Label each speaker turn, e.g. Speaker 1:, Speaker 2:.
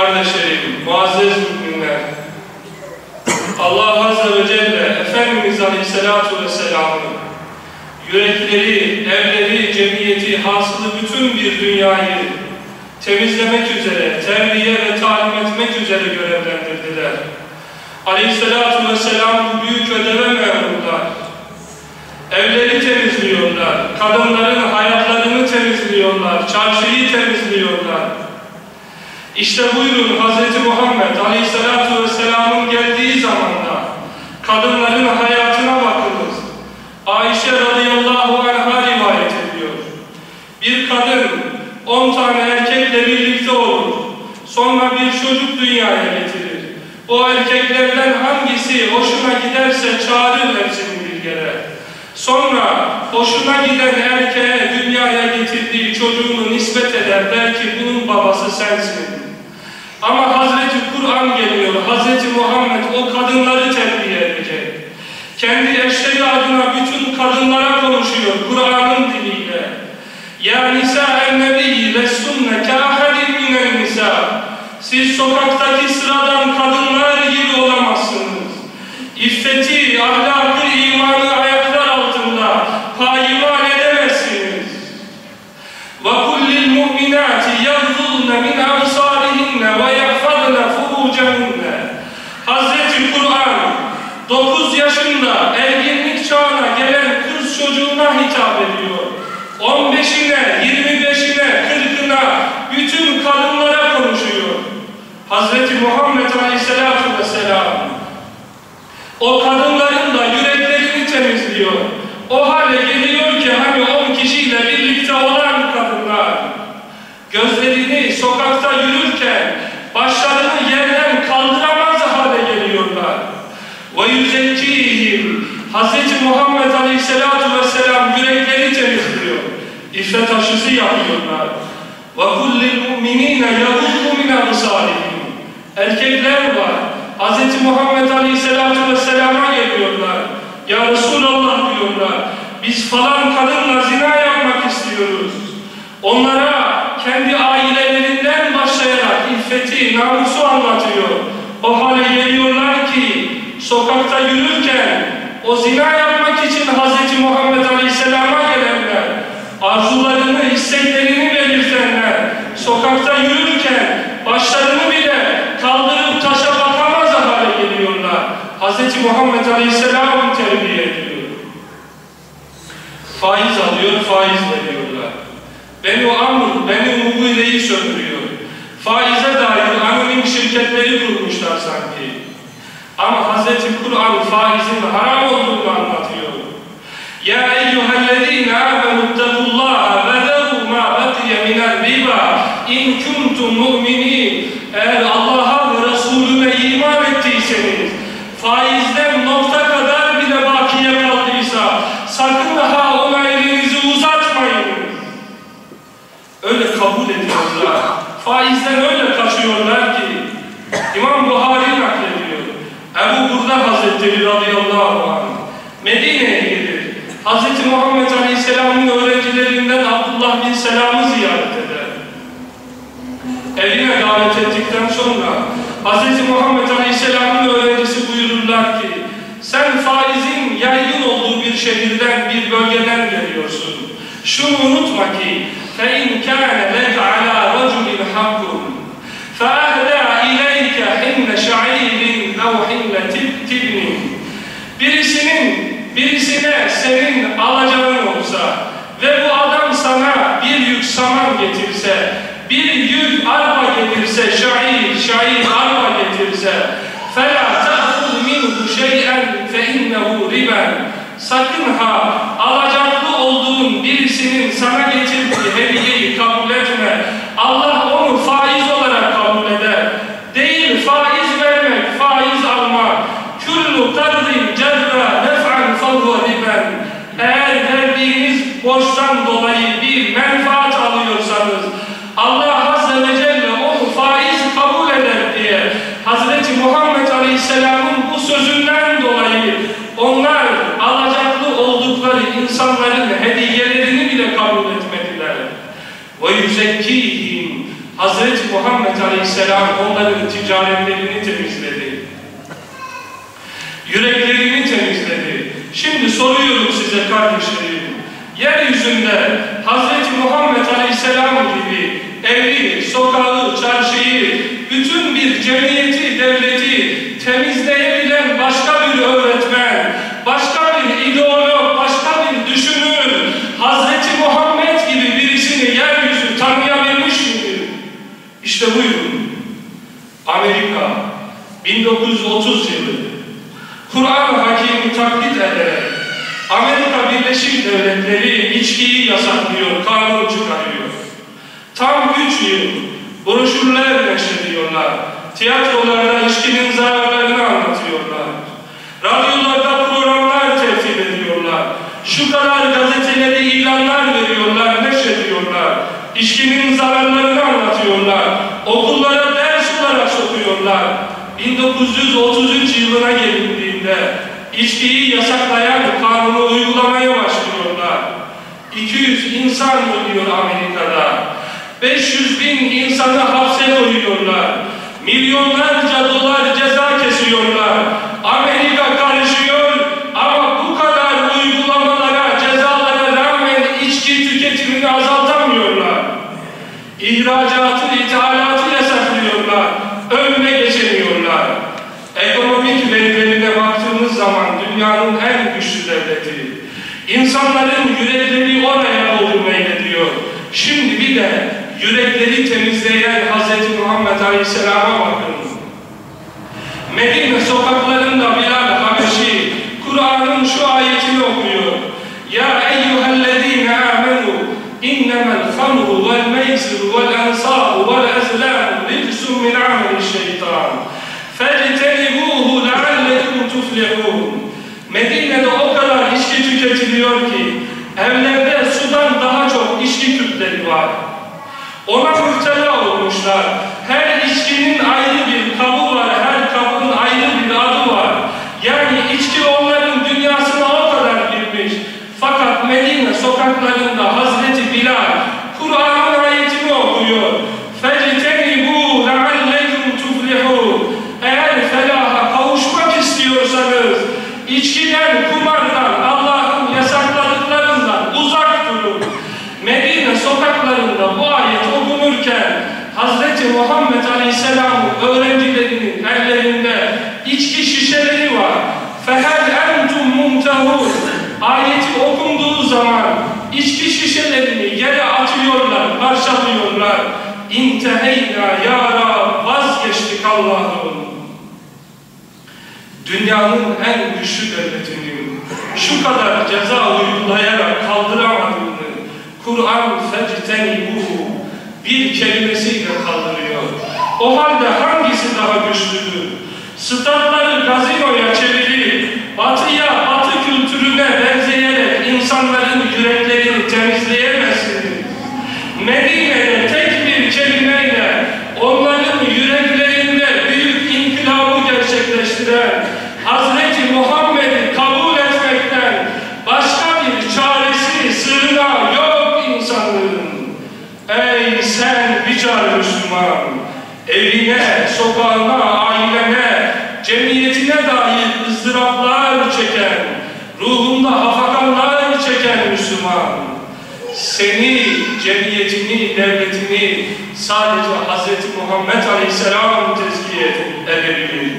Speaker 1: Kardeşlerim, muazzez müminler, Allah Azze ve Celle Efendimiz Aleyhisselatü Vesselam'ın yürekleri, evleri, cemiyeti, hasılı bütün bir dünyayı temizlemek üzere, terbiye ve talim etmek üzere görevlendirdiler. Aleyhisselatü Vesselam bu büyük ödeve memurlar. Evleri temizliyorlar, kadınların hayatlarını temizliyorlar, çarşıyı temizliyorlar. İşte buyurun Hz. Muhammed Aleyhisselatü Vesselam'ın geldiği zamanda kadınların hayatına bakınız. Ayşe radıyallahu anh'a rivayet ediyor. Bir kadın on tane erkekle birlikte olur. Sonra bir çocuk dünyaya getirir. O erkeklerden hangisi hoşuna giderse çağırır hepsini bir kere. Sonra hoşuna giden erkeğe dünyaya getirdiği çocuğunu nispet eder. Belki bunun babası sensin. Ama Hazreti Kur'an geliyor. Hazreti Muhammed o kadınları terbiye edecek. Kendi eşleri adına bütün kadınlara konuşuyor Kur'an'ın diliyle. Ya nisa el-nebi lessunne kâhedin minel nisa. Siz sokaktaki sıradan yaşında ergenlik çağına gelen kız çocuğuna hitap ediyor. 15'ine, 25'ine, 40'ına bütün kadınlara konuşuyor. Hazreti Muhammed Aleyhisselatü Vesselam o kadınların da yüreklerini temizliyor. O hale geliyor ki hani 10 kişiyle birlikte olan kadınlar gözlerini sokakta yürürken başlarını yerden kaldıramaz hale geliyorlar. Ve yüzekkihim Hz. Muhammed Aleyhisselatü Vesselam yürekleri temizliyor. İffet aşısı yapıyorlar. Kullil mu'minine yaguddu min absarihim. Erkekler var. Hz. Muhammed Aleyhisselatü Vesselam'a geliyorlar. Ya Resulallah diyorlar. Biz falan kadınla zina yapmak istiyoruz. Onlara kendi ailelerinden başlayarak iffeti, namusu anlatıyor. O hale geliyorlar ki sokakta yürürken o zina yapmak için Hz. Muhammed Aleyhisselam'a gelenler, arzularını, isteklerini belirtenler, sokakta yürürken başlarını bile kaldırıp taşa bakamaz hale geliyorlar. Hz. Muhammed Aleyhisselam terbiye ediyor. Faiz alıyor, faiz veriyorlar. Beni Amr, beni Mugire'yi söndürüyor. Faize dair anonim şirketleri kurmuşlar sanki. Ama Hz. Kur'an faizin haram olduğunu anlatıyor. Ya eyyühellezine amenu ittakullaha ve zeru ma bakiye minel riba in kuntum mu'minin eğer Allah'a ve Resulüne iman ettiyseniz faizden nokta kadar bile bakiye kaldıysa sakın Hazretleri radıyallahu anh Medine'ye gelir. Hz. Muhammed Aleyhisselam'ın öğrencilerinden Abdullah bin Selam'ı ziyaret eder. Evine davet ettikten sonra Hz. Muhammed Aleyhisselam'ın öğrencisi buyururlar ki sen faizin yaygın olduğu bir şehirden, bir bölgeden geliyorsun. Şunu unutma ki فَاِنْ كَانَ senin alacağın olsa ve bu adam sana bir yük saman getirse, bir yük arpa getirse, şair, şair arpa getirse فَلَا تَأْخُذْ مِنْهُ شَيْئًا فَاِنَّهُ رِبًا Sakın ha alacaklı olduğun birisinin sana getirdiği hediyeyi bir menfaat alıyorsanız Allah Azze ve Celle onu faiz kabul eder diye Hazreti Muhammed Aleyhisselam'ın bu sözünden dolayı onlar alacaklı oldukları insanların hediyelerini bile kabul etmediler. Ve yüzekkihim Hz. Muhammed Aleyhisselam onların ticaretlerini temizledi. Yüreklerini temizledi. Şimdi soruyorum size kardeşlerim. Yeryüzünde Hz. Muhammed Aleyhisselam gibi evi, sokağı, çarşıyı, bütün bir cemiyeti, devleti Devletleri içkiyi yasaklıyor, kanun çıkarıyor. Tam üç yıl broşürler neşrediyorlar. Tiyatrolarda içkinin zararlarını anlatıyorlar. Radyolarda programlar tertip ediyorlar. Şu kadar gazetelere 200 insan ölüyor Amerika'da. 500 bin insanı hapse koyuyorlar. Milyonlarca dolar ceza kesiyorlar. Amerika karışıyor ama bu kadar uygulamalara, cezalara rağmen içki tüketimini azaltamıyorlar. İhracatı, ithalatı yasaklıyorlar. Önüne geçemiyorlar. Ekonomik verilerine baktığımız zaman dünyanın en güçlü devleti. İnsanların yürekleri oraya doğru meylediyor. Şimdi bir de yürekleri temizleyen Hz. Muhammed Aleyhisselam'a bakın. Medine sokaklarında Bilal Habeşi Kur'an'ın şu ayetini okuyor. Ya eyyühellezine amenu innemel hamru vel meyzir vel ensaru vel ezlamu rizsun min amel şeytan felitenibuhu leallekum tuflihun Medine'de o kadar içki tüketiliyor evlerde sudan daha çok içki tüpleri var. Ona müptela olmuşlar. Her içkinin ayrı bir kabı var, her kabın ayrı bir adı var. Yani içki onların dünyasına o kadar girmiş. Fakat Medine sokaklarında Hazreti Bilal Kur'an'ın ayetini okuyor. Fecr Hz. Muhammed Aleyhisselam'ın öğrencilerinin ellerinde içki şişeleri var. فَهَلْ اَنْتُمْ مُمْتَهُونَ Ayeti okunduğu zaman içki şişelerini yere atıyorlar, parçalıyorlar. İnteheyna ya Rab vazgeçtik Allah'ım. Dünyanın en güçlü devletinin şu kadar ceza uygulayarak kaldıramadığını Kur'an fectenibuhu bir kelimesiyle kaldırıyor. O halde hangisi daha güçlüdür? Statları gazinoya çevirip batıya, batı kültürüne benzeyerek insanların yüreklerini temizleyemezsiniz. Medine'de Müslüman! Evine, sokağına, ailene, cemiyetine dair ızdıraplar çeken, ruhunda hafakanlar çeken Müslüman, seni, cemiyetini, devletini sadece Hz. Muhammed Aleyhisselam tezkiye edebilir.